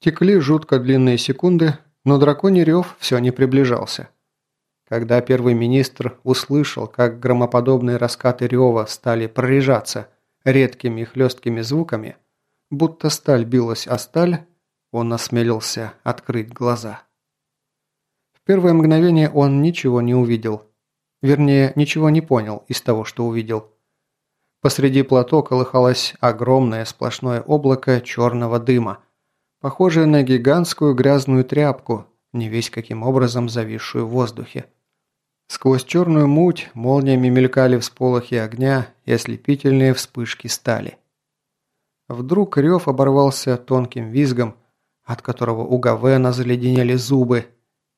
Текли жутко длинные секунды, но драконий рев все не приближался. Когда первый министр услышал, как громоподобные раскаты рева стали прорежаться редкими хлесткими звуками, будто сталь билась о сталь, он осмелился открыть глаза. В первое мгновение он ничего не увидел. Вернее, ничего не понял из того, что увидел. Посреди плато колыхалось огромное сплошное облако черного дыма – похожая на гигантскую грязную тряпку, не весь каким образом зависшую в воздухе. Сквозь черную муть молниями мелькали всполохи огня и ослепительные вспышки стали. Вдруг рев оборвался тонким визгом, от которого у Гавена заледенели зубы,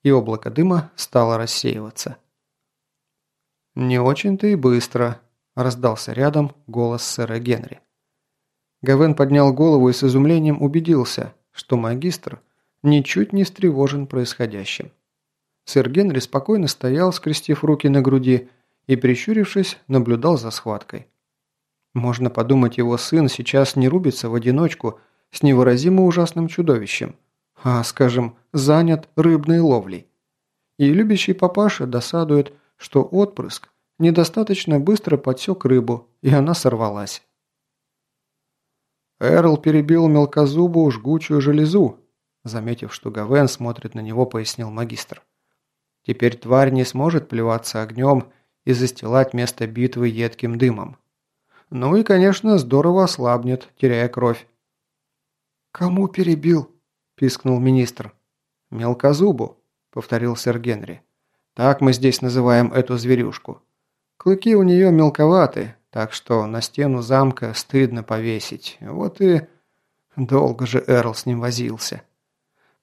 и облако дыма стало рассеиваться. «Не очень-то и быстро», – раздался рядом голос сэра Генри. Гавен поднял голову и с изумлением убедился, что магистр ничуть не встревожен происходящим. Сэр Генри спокойно стоял, скрестив руки на груди, и, прищурившись, наблюдал за схваткой. Можно подумать, его сын сейчас не рубится в одиночку с невыразимо ужасным чудовищем, а, скажем, занят рыбной ловлей. И любящий папаша досадует, что отпрыск недостаточно быстро подсек рыбу, и она сорвалась. Эрл перебил мелкозубу жгучую железу, заметив, что Гавен смотрит на него, пояснил магистр. Теперь тварь не сможет плеваться огнем и застилать место битвы едким дымом. Ну и, конечно, здорово ослабнет, теряя кровь. «Кому перебил?» – пискнул министр. «Мелкозубу», – повторил сэр Генри. «Так мы здесь называем эту зверюшку. Клыки у нее мелковаты, так что на стену замка стыдно повесить. Вот и... Долго же Эрл с ним возился.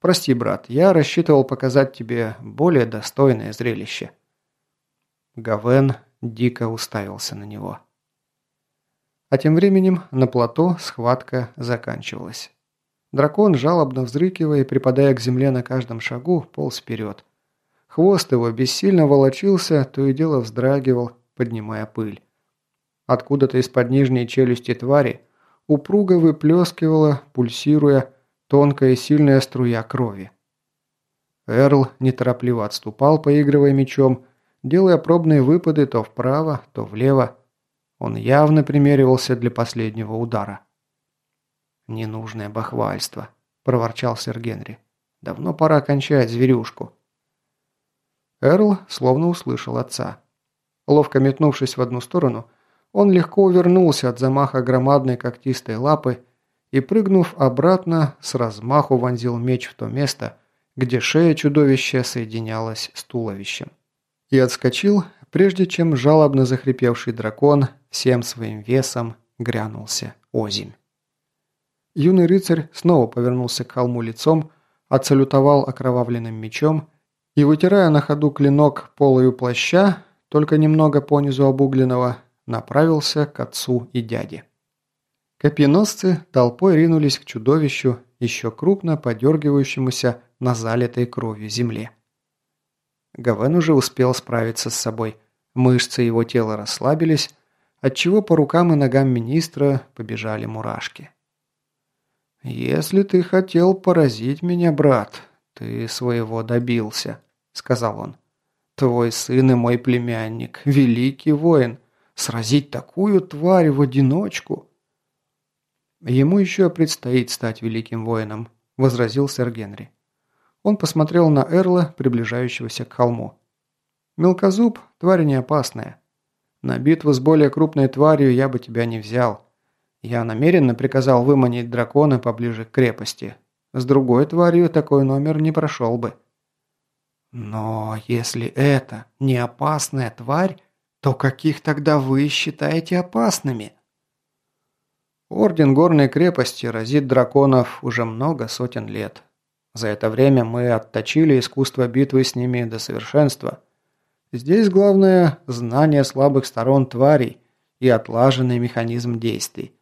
Прости, брат, я рассчитывал показать тебе более достойное зрелище. Гавен дико уставился на него. А тем временем на плато схватка заканчивалась. Дракон, жалобно взрыкивая и припадая к земле на каждом шагу, полз вперед. Хвост его бессильно волочился, то и дело вздрагивал, поднимая пыль. Откуда-то из-под нижней челюсти твари упруго выплескивала, пульсируя, тонкая сильная струя крови. Эрл неторопливо отступал, поигрывая мечом, делая пробные выпады то вправо, то влево. Он явно примеривался для последнего удара. «Ненужное бахвальство», – проворчал сэр Генри. «Давно пора кончать зверюшку». Эрл словно услышал отца. Ловко метнувшись в одну сторону – он легко увернулся от замаха громадной когтистой лапы и, прыгнув обратно, с размаху вонзил меч в то место, где шея чудовища соединялась с туловищем. И отскочил, прежде чем жалобно захрипевший дракон всем своим весом грянулся озимь. Юный рыцарь снова повернулся к холму лицом, отсалютовал окровавленным мечом и, вытирая на ходу клинок полою плаща, только немного понизу обугленного, направился к отцу и дяде. Копьеносцы толпой ринулись к чудовищу, еще крупно подергивающемуся на залитой кровью земле. Гавен уже успел справиться с собой. Мышцы его тела расслабились, отчего по рукам и ногам министра побежали мурашки. «Если ты хотел поразить меня, брат, ты своего добился», — сказал он. «Твой сын и мой племянник, великий воин, Сразить такую тварь в одиночку? Ему еще предстоит стать великим воином, возразил сэр Генри. Он посмотрел на Эрла, приближающегося к холму. Мелкозуб – тварь не опасная. На битву с более крупной тварью я бы тебя не взял. Я намеренно приказал выманить дракона поближе к крепости. С другой тварью такой номер не прошел бы. Но если это не опасная тварь, то каких тогда вы считаете опасными? Орден Горной крепости разит драконов уже много сотен лет. За это время мы отточили искусство битвы с ними до совершенства. Здесь главное – знание слабых сторон тварей и отлаженный механизм действий.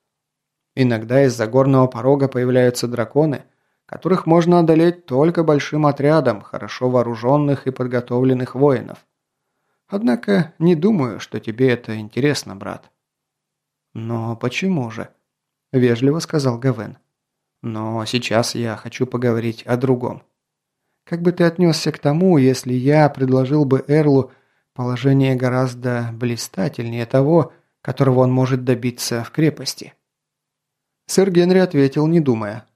Иногда из-за горного порога появляются драконы, которых можно одолеть только большим отрядом хорошо вооруженных и подготовленных воинов. Однако не думаю, что тебе это интересно, брат». «Но почему же?» – вежливо сказал Гавен. Но сейчас я хочу поговорить о другом. Как бы ты отнесся к тому, если я предложил бы Эрлу положение гораздо блистательнее того, которого он может добиться в крепости?» Сэр Генри ответил, не думая.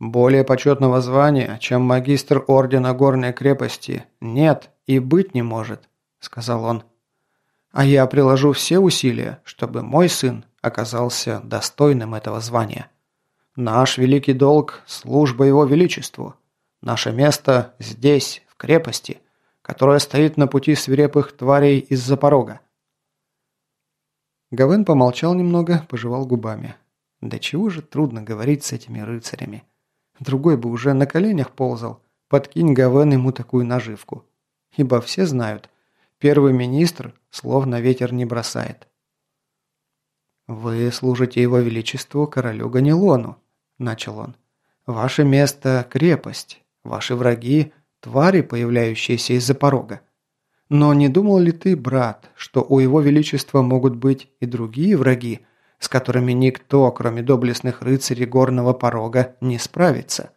«Более почетного звания, чем магистр Ордена Горной крепости, нет и быть не может», — сказал он. «А я приложу все усилия, чтобы мой сын оказался достойным этого звания. Наш великий долг – служба его величеству. Наше место здесь, в крепости, которая стоит на пути свирепых тварей из-за порога». Гавен помолчал немного, пожевал губами. Да чего же трудно говорить с этими рыцарями. Другой бы уже на коленях ползал, подкинь Гавен ему такую наживку. Ибо все знают, первый министр слов на ветер не бросает. «Вы служите его величеству королю Ганилону», – начал он. «Ваше место – крепость, ваши враги – твари, появляющиеся из-за порога. Но не думал ли ты, брат, что у его величества могут быть и другие враги, с которыми никто, кроме доблестных рыцарей горного порога, не справится.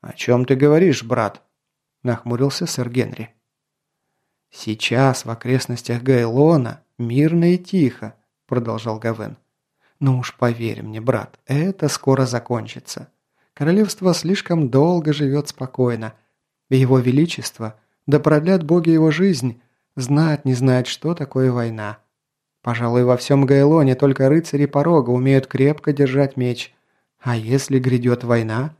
«О чем ты говоришь, брат?» – нахмурился сэр Генри. «Сейчас в окрестностях Гайлона мирно и тихо», – продолжал Гавен. «Ну уж поверь мне, брат, это скоро закончится. Королевство слишком долго живет спокойно, его величество, да продлят боги его жизнь, знать не знает, что такое война. Пожалуй, во всем Гайлоне только рыцари порога умеют крепко держать меч. А если грядет война?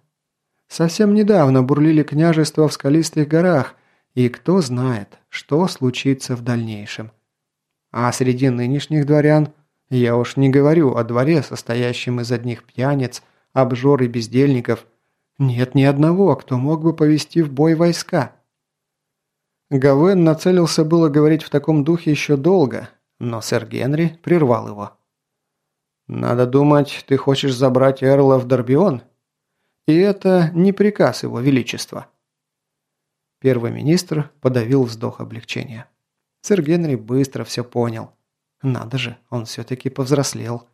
Совсем недавно бурлили княжества в скалистых горах, и кто знает, что случится в дальнейшем. А среди нынешних дворян, я уж не говорю о дворе, состоящем из одних пьяниц, обжор и бездельников, нет ни одного, кто мог бы повести в бой войска. Гавен нацелился было говорить в таком духе еще долго, но сэр Генри прервал его. «Надо думать, ты хочешь забрать Эрла в Дорбион? И это не приказ его величества». Первый министр подавил вздох облегчения. Сэр Генри быстро все понял. Надо же, он все-таки повзрослел.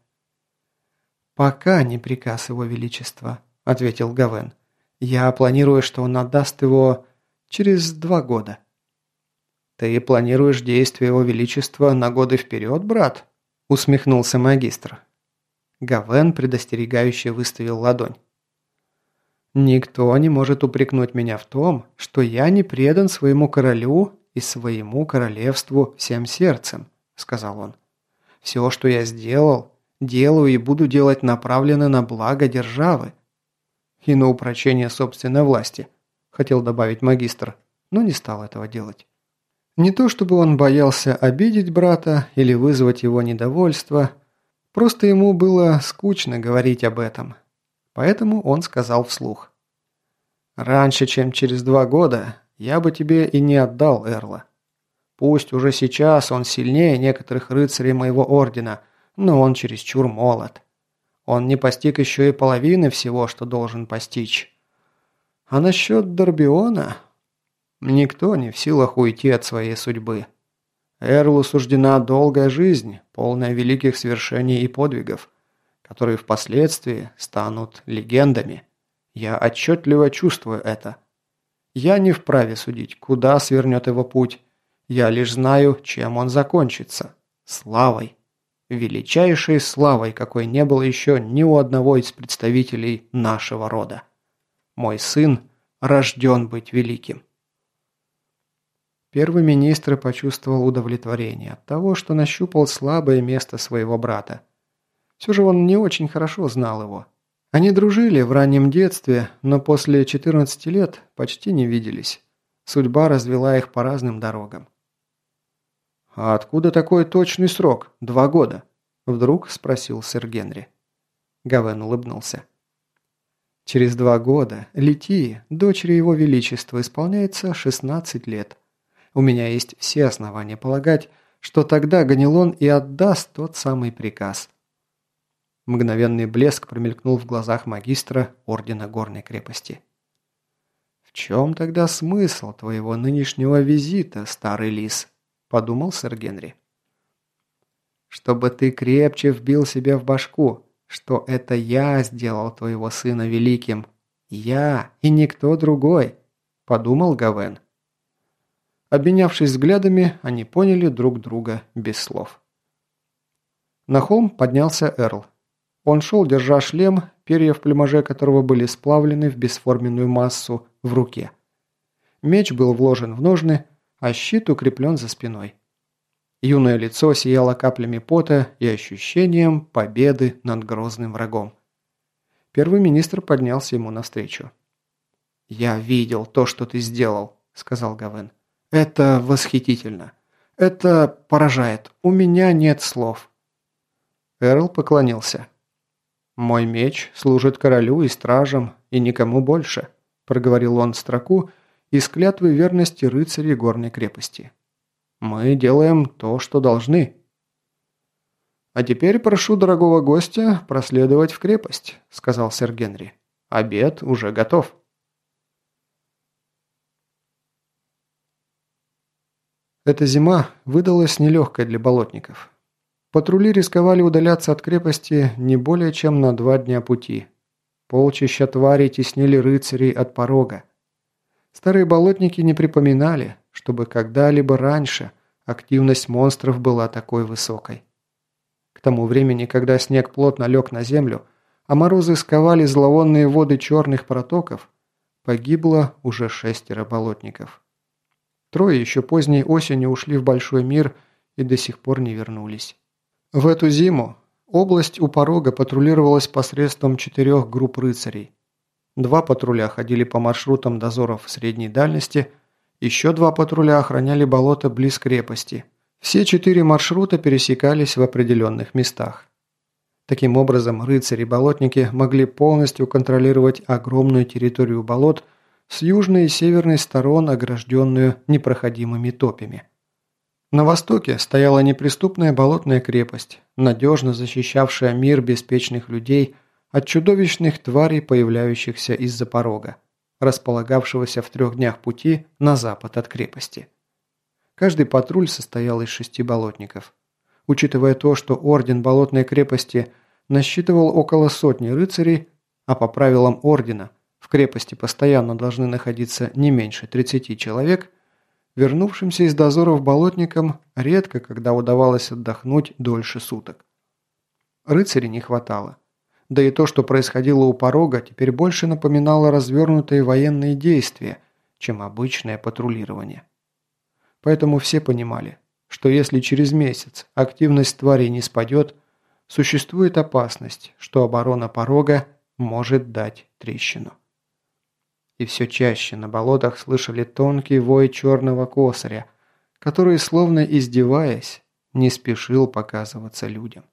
«Пока не приказ его величества», — ответил Гавен. «Я планирую, что он отдаст его через два года». «Ты планируешь действия его величества на годы вперед, брат?» – усмехнулся магистр. Гавен предостерегающе выставил ладонь. «Никто не может упрекнуть меня в том, что я не предан своему королю и своему королевству всем сердцем», – сказал он. «Все, что я сделал, делаю и буду делать направлено на благо державы и на упрочение собственной власти», – хотел добавить магистр, но не стал этого делать. Не то чтобы он боялся обидеть брата или вызвать его недовольство, просто ему было скучно говорить об этом. Поэтому он сказал вслух. «Раньше, чем через два года, я бы тебе и не отдал Эрла. Пусть уже сейчас он сильнее некоторых рыцарей моего ордена, но он чересчур молод. Он не постиг еще и половины всего, что должен постичь. А насчет Дорбиона, Никто не в силах уйти от своей судьбы. Эрлу суждена долгая жизнь, полная великих свершений и подвигов, которые впоследствии станут легендами. Я отчетливо чувствую это. Я не вправе судить, куда свернет его путь. Я лишь знаю, чем он закончится. Славой. Величайшей славой, какой не было еще ни у одного из представителей нашего рода. Мой сын рожден быть великим. Первый министр почувствовал удовлетворение от того, что нащупал слабое место своего брата. Все же он не очень хорошо знал его. Они дружили в раннем детстве, но после 14 лет почти не виделись. Судьба развела их по разным дорогам. «А откуда такой точный срок? Два года?» – вдруг спросил сэр Генри. Гавен улыбнулся. Через два года Литии, дочери его величества, исполняется 16 лет. У меня есть все основания полагать, что тогда Ганилон и отдаст тот самый приказ. Мгновенный блеск промелькнул в глазах магистра Ордена Горной крепости. «В чем тогда смысл твоего нынешнего визита, старый лис?» – подумал сэр Генри. «Чтобы ты крепче вбил себе в башку, что это я сделал твоего сына великим. Я и никто другой», – подумал Гавен. Обменявшись взглядами, они поняли друг друга без слов. На холм поднялся Эрл. Он шел, держа шлем, перья в плюмаже которого были сплавлены в бесформенную массу в руке. Меч был вложен в ножны, а щит укреплен за спиной. Юное лицо сияло каплями пота и ощущением победы над грозным врагом. Первый министр поднялся ему навстречу. «Я видел то, что ты сделал», — сказал Гавен. «Это восхитительно. Это поражает. У меня нет слов». Эрл поклонился. «Мой меч служит королю и стражам, и никому больше», – проговорил он строку из клятвы верности рыцарей горной крепости. «Мы делаем то, что должны». «А теперь прошу дорогого гостя проследовать в крепость», – сказал сэр Генри. «Обед уже готов». Эта зима выдалась нелегкой для болотников. Патрули рисковали удаляться от крепости не более чем на два дня пути. Полчища тварей теснили рыцарей от порога. Старые болотники не припоминали, чтобы когда-либо раньше активность монстров была такой высокой. К тому времени, когда снег плотно лег на землю, а морозы сковали зловонные воды черных протоков, погибло уже шестеро болотников. Трое еще поздней осенью ушли в большой мир и до сих пор не вернулись. В эту зиму область у порога патрулировалась посредством четырех групп рыцарей. Два патруля ходили по маршрутам дозоров средней дальности, еще два патруля охраняли болото близ крепости. Все четыре маршрута пересекались в определенных местах. Таким образом, рыцари-болотники могли полностью контролировать огромную территорию болот с южной и северной сторон, огражденную непроходимыми топями. На востоке стояла неприступная болотная крепость, надежно защищавшая мир беспечных людей от чудовищных тварей, появляющихся из-за порога, располагавшегося в трех днях пути на запад от крепости. Каждый патруль состоял из шести болотников. Учитывая то, что орден болотной крепости насчитывал около сотни рыцарей, а по правилам ордена в крепости постоянно должны находиться не меньше 30 человек – Вернувшимся из дозоров болотникам редко когда удавалось отдохнуть дольше суток. Рыцарей не хватало. Да и то, что происходило у порога, теперь больше напоминало развернутые военные действия, чем обычное патрулирование. Поэтому все понимали, что если через месяц активность тварей не спадет, существует опасность, что оборона порога может дать трещину и все чаще на болотах слышали тонкий вой черного косаря, который, словно издеваясь, не спешил показываться людям.